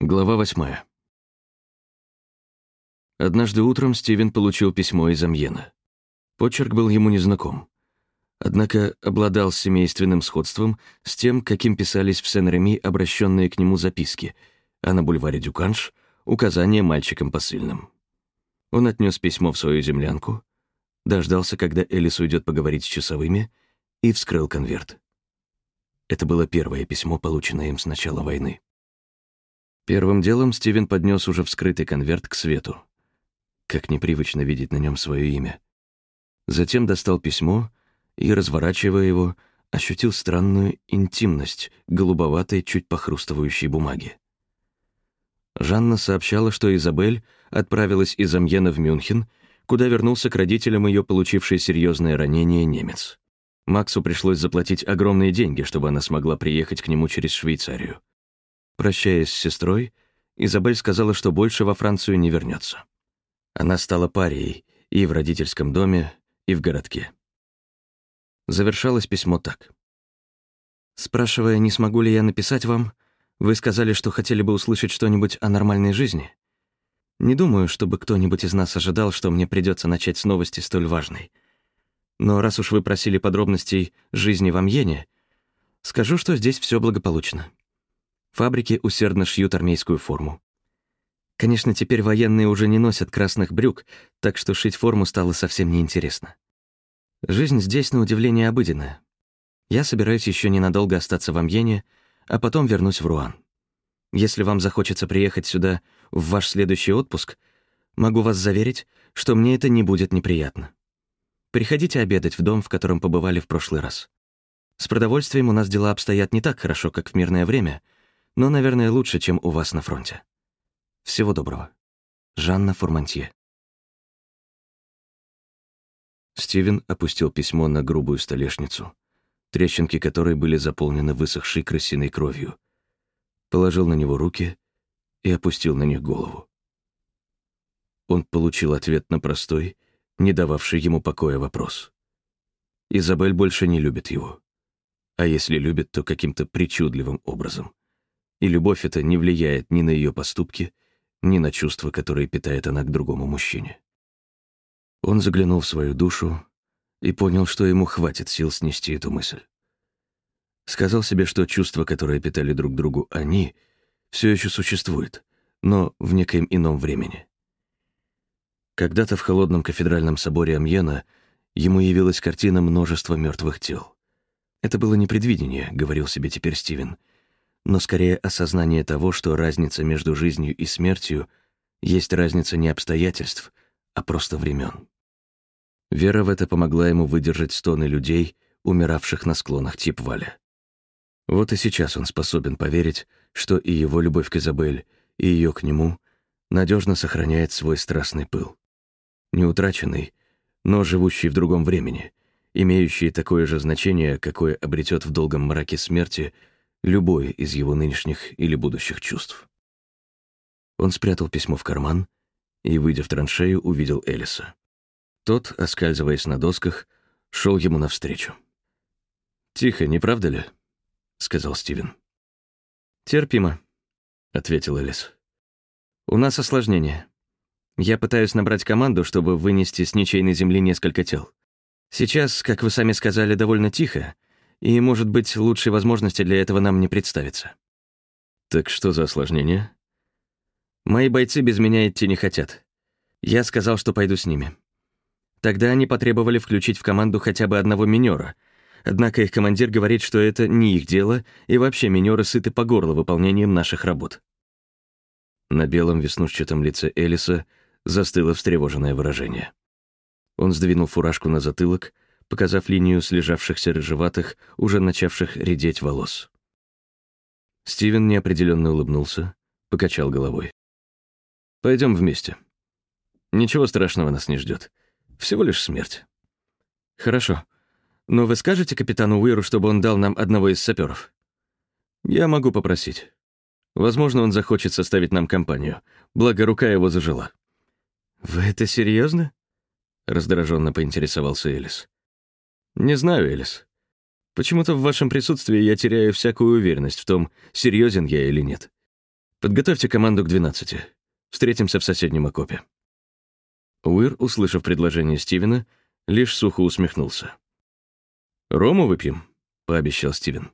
Глава восьмая. Однажды утром Стивен получил письмо из Амьена. Почерк был ему незнаком. Однако обладал семейственным сходством с тем, каким писались в Сен-Реми обращенные к нему записки, а на бульваре Дюканш — указания мальчикам посыльным. Он отнес письмо в свою землянку, дождался, когда Элис уйдет поговорить с часовыми, и вскрыл конверт. Это было первое письмо, полученное им с начала войны. Первым делом Стивен поднес уже вскрытый конверт к свету. Как непривычно видеть на нем свое имя. Затем достал письмо и, разворачивая его, ощутил странную интимность голубоватой, чуть похрустывающей бумаги. Жанна сообщала, что Изабель отправилась из Амьена в Мюнхен, куда вернулся к родителям ее получивший серьезное ранение немец. Максу пришлось заплатить огромные деньги, чтобы она смогла приехать к нему через Швейцарию. Прощаясь с сестрой, Изабель сказала, что больше во Францию не вернется. Она стала парией и в родительском доме, и в городке. Завершалось письмо так. «Спрашивая, не смогу ли я написать вам, вы сказали, что хотели бы услышать что-нибудь о нормальной жизни. Не думаю, чтобы кто-нибудь из нас ожидал, что мне придется начать с новости столь важной. Но раз уж вы просили подробностей жизни в Амьене, скажу, что здесь все благополучно. Фабрики усердно шьют армейскую форму. Конечно, теперь военные уже не носят красных брюк, так что шить форму стало совсем неинтересно. Жизнь здесь, на удивление, обыденная. Я собираюсь еще ненадолго остаться в Амьене, а потом вернусь в Руан. Если вам захочется приехать сюда в ваш следующий отпуск, могу вас заверить, что мне это не будет неприятно. Приходите обедать в дом, в котором побывали в прошлый раз. С продовольствием у нас дела обстоят не так хорошо, как в мирное время — но, наверное, лучше, чем у вас на фронте. Всего доброго. Жанна Фурмантье. Стивен опустил письмо на грубую столешницу, трещинки которой были заполнены высохшей крысиной кровью, положил на него руки и опустил на них голову. Он получил ответ на простой, не дававший ему покоя вопрос. Изабель больше не любит его. А если любит, то каким-то причудливым образом — и любовь эта не влияет ни на ее поступки, ни на чувства, которые питает она к другому мужчине. Он заглянул в свою душу и понял, что ему хватит сил снести эту мысль. Сказал себе, что чувства, которые питали друг другу они, все еще существуют, но в некоем ином времени. Когда-то в холодном кафедральном соборе Амьена ему явилась картина множества мертвых тел. Это было не предвидение, говорил себе теперь Стивен — но скорее осознание того, что разница между жизнью и смертью есть разница не обстоятельств, а просто времен. Вера в это помогла ему выдержать стоны людей, умиравших на склонах Типваля. Вот и сейчас он способен поверить, что и его любовь к Изабель, и ее к нему надежно сохраняет свой страстный пыл. Не утраченный, но живущий в другом времени, имеющий такое же значение, какое обретет в долгом мраке смерти — любое из его нынешних или будущих чувств. Он спрятал письмо в карман и, выйдя в траншею, увидел Элиса. Тот, оскальзываясь на досках, шел ему навстречу. «Тихо, не правда ли?» — сказал Стивен. «Терпимо», — ответил Элис. «У нас осложнение. Я пытаюсь набрать команду, чтобы вынести с ничейной земли несколько тел. Сейчас, как вы сами сказали, довольно тихо, и, может быть, лучшей возможности для этого нам не представится. Так что за осложнение? Мои бойцы без меня идти не хотят. Я сказал, что пойду с ними. Тогда они потребовали включить в команду хотя бы одного минера, однако их командир говорит, что это не их дело, и вообще минеры сыты по горло выполнением наших работ. На белом веснушчатом лице Элиса застыло встревоженное выражение. Он сдвинул фуражку на затылок, показав линию слежавшихся рыжеватых, уже начавших редеть волос. Стивен неопределенно улыбнулся, покачал головой. Пойдем вместе. Ничего страшного нас не ждет. Всего лишь смерть. Хорошо. Но вы скажете капитану Уиру, чтобы он дал нам одного из саперов? Я могу попросить. Возможно, он захочет составить нам компанию, благо рука его зажила. «Вы это серьезно? раздраженно поинтересовался Элис. «Не знаю, Элис. Почему-то в вашем присутствии я теряю всякую уверенность в том, серьезен я или нет. Подготовьте команду к 12. Встретимся в соседнем окопе». Уир, услышав предложение Стивена, лишь сухо усмехнулся. «Рому выпьем», — пообещал Стивен.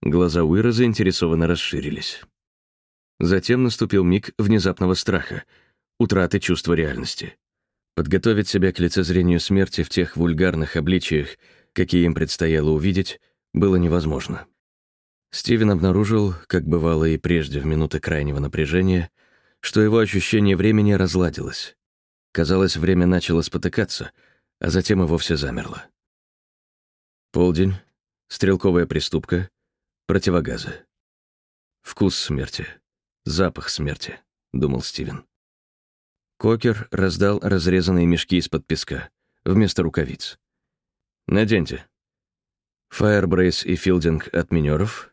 Глаза Уира заинтересованно расширились. Затем наступил миг внезапного страха, утраты чувства реальности. Подготовить себя к лицезрению смерти в тех вульгарных обличиях, какие им предстояло увидеть, было невозможно. Стивен обнаружил, как бывало и прежде в минуты крайнего напряжения, что его ощущение времени разладилось. Казалось, время начало спотыкаться, а затем и вовсе замерло. Полдень, стрелковая приступка, противогазы. Вкус смерти, запах смерти, думал Стивен. Кокер раздал разрезанные мешки из-под песка, вместо рукавиц. «Наденьте». Фаербрейс и филдинг от минеров,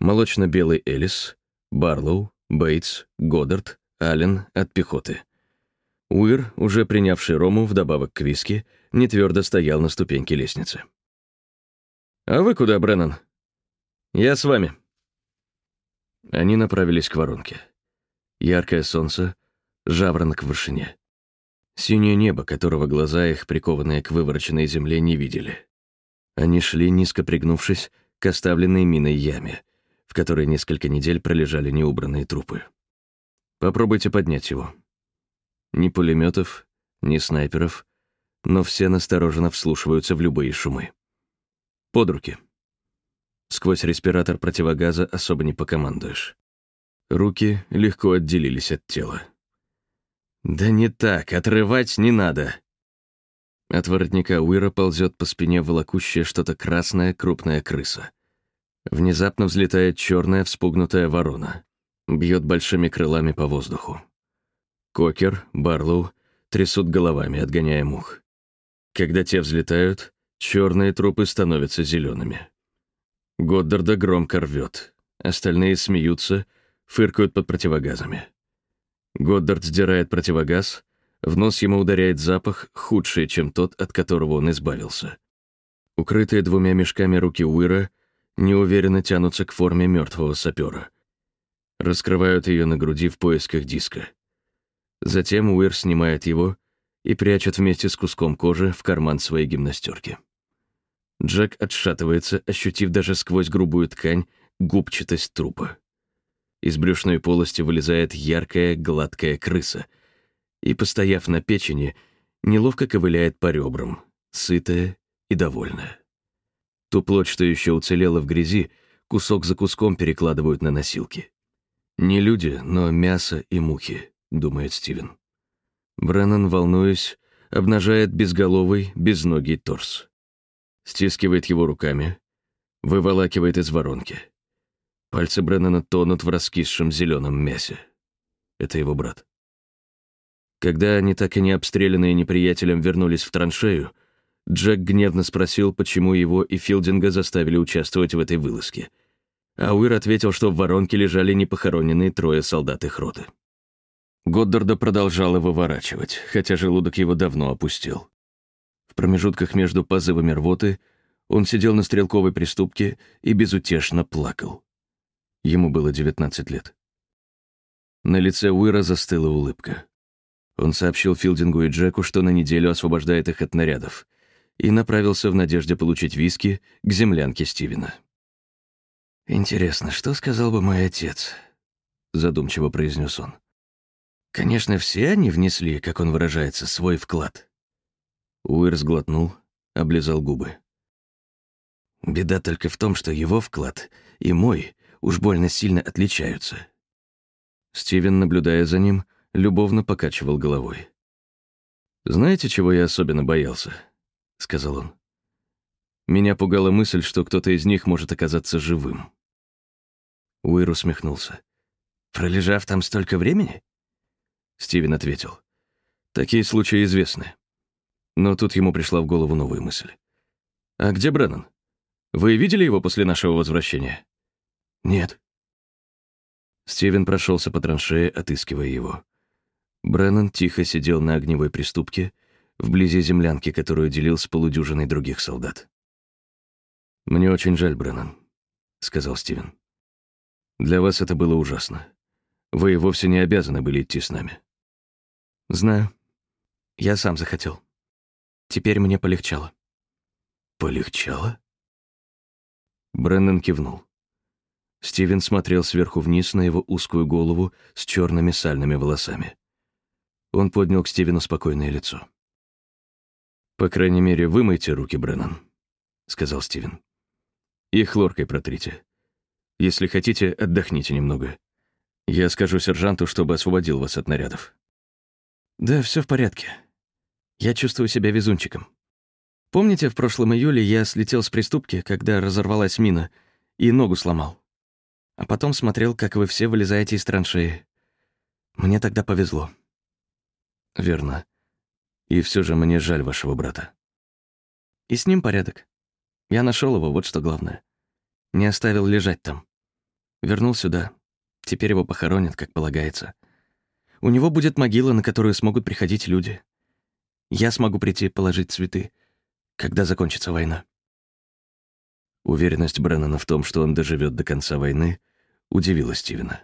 молочно-белый Элис, Барлоу, Бейтс, Годдард, Аллен от пехоты. Уир, уже принявший рому вдобавок к виски, не твердо стоял на ступеньке лестницы. «А вы куда, Бреннан?» «Я с вами». Они направились к воронке. Яркое солнце, жаворонок в вышине. Синее небо, которого глаза их, прикованные к вывороченной земле, не видели. Они шли, низко пригнувшись, к оставленной миной яме, в которой несколько недель пролежали неубранные трупы. Попробуйте поднять его. Ни пулеметов, ни снайперов, но все настороженно вслушиваются в любые шумы. Под руки. Сквозь респиратор противогаза особо не покомандуешь. Руки легко отделились от тела. «Да не так, отрывать не надо!» От воротника Уира ползет по спине волокущая что-то красная крупная крыса. Внезапно взлетает черная вспугнутая ворона. Бьет большими крылами по воздуху. Кокер, Барлоу трясут головами, отгоняя мух. Когда те взлетают, черные трупы становятся зелеными. Годдарда громко рвет. Остальные смеются, фыркают под противогазами. Годдард сдирает противогаз, в нос ему ударяет запах, худший, чем тот, от которого он избавился. Укрытые двумя мешками руки Уира неуверенно тянутся к форме мертвого сапера. Раскрывают ее на груди в поисках диска. Затем Уир снимает его и прячет вместе с куском кожи в карман своей гимнастерки. Джек отшатывается, ощутив даже сквозь грубую ткань губчатость трупа. Из брюшной полости вылезает яркая, гладкая крыса и, постояв на печени, неловко ковыляет по ребрам, сытая и довольная. Ту плоть, что еще уцелела в грязи, кусок за куском перекладывают на носилки. Не люди, но мясо и мухи, думает Стивен. Бреннан, волнуясь, обнажает безголовый, безногий торс. Стискивает его руками, выволакивает из воронки. Пальцы Бреннана тонут в раскисшем зеленом мясе. Это его брат. Когда они, так и не обстрелянные неприятелем, вернулись в траншею, Джек гневно спросил, почему его и Филдинга заставили участвовать в этой вылазке. А Уир ответил, что в воронке лежали непохороненные трое солдат их роты. Годдарда продолжал его выворачивать, хотя желудок его давно опустил. В промежутках между позывами рвоты он сидел на стрелковой приступке и безутешно плакал. Ему было 19 лет. На лице Уира застыла улыбка. Он сообщил Филдингу и Джеку, что на неделю освобождает их от нарядов, и направился в надежде получить виски к землянке Стивена. «Интересно, что сказал бы мой отец?» — задумчиво произнес он. «Конечно, все они внесли, как он выражается, свой вклад». Уир сглотнул, облизал губы. «Беда только в том, что его вклад и мой уж больно сильно отличаются. Стивен, наблюдая за ним, любовно покачивал головой. «Знаете, чего я особенно боялся?» — сказал он. «Меня пугала мысль, что кто-то из них может оказаться живым». Уир усмехнулся. «Пролежав там столько времени?» Стивен ответил. «Такие случаи известны». Но тут ему пришла в голову новая мысль. «А где Бреннан? Вы видели его после нашего возвращения?» «Нет». Стивен прошелся по траншее, отыскивая его. Бреннан тихо сидел на огневой приступке, вблизи землянки, которую делил с полудюжиной других солдат. «Мне очень жаль, Бреннан», — сказал Стивен. Для вас это было ужасно. Вы вовсе не обязаны были идти с нами. Знаю. Я сам захотел. Теперь мне полегчало. Полегчало? Бреннан кивнул. Стивен смотрел сверху вниз на его узкую голову с черными сальными волосами. Он поднял к Стивену спокойное лицо. «По крайней мере, вымойте руки, Бреннан», — сказал Стивен. «И хлоркой протрите. Если хотите, отдохните немного. Я скажу сержанту, чтобы освободил вас от нарядов». «Да, все в порядке. Я чувствую себя везунчиком. Помните, в прошлом июле я слетел с приступки, когда разорвалась мина, и ногу сломал? А потом смотрел, как вы все вылезаете из траншеи. Мне тогда повезло. Верно. И все же мне жаль вашего брата. И с ним порядок. Я нашел его, вот что главное. Не оставил лежать там. Вернул сюда. Теперь его похоронят, как полагается. У него будет могила, на которую смогут приходить люди. Я смогу прийти положить цветы — когда закончится война. Уверенность Бреннана в том, что он доживет до конца войны, удивила Стивена.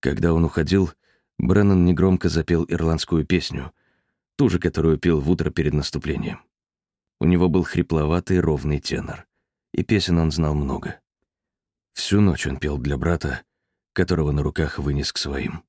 Когда он уходил, Бреннан негромко запел ирландскую песню, ту же, которую пел в утро перед наступлением. У него был хрипловатый ровный тенор, и песен он знал много. Всю ночь он пел для брата, которого на руках вынес к своим.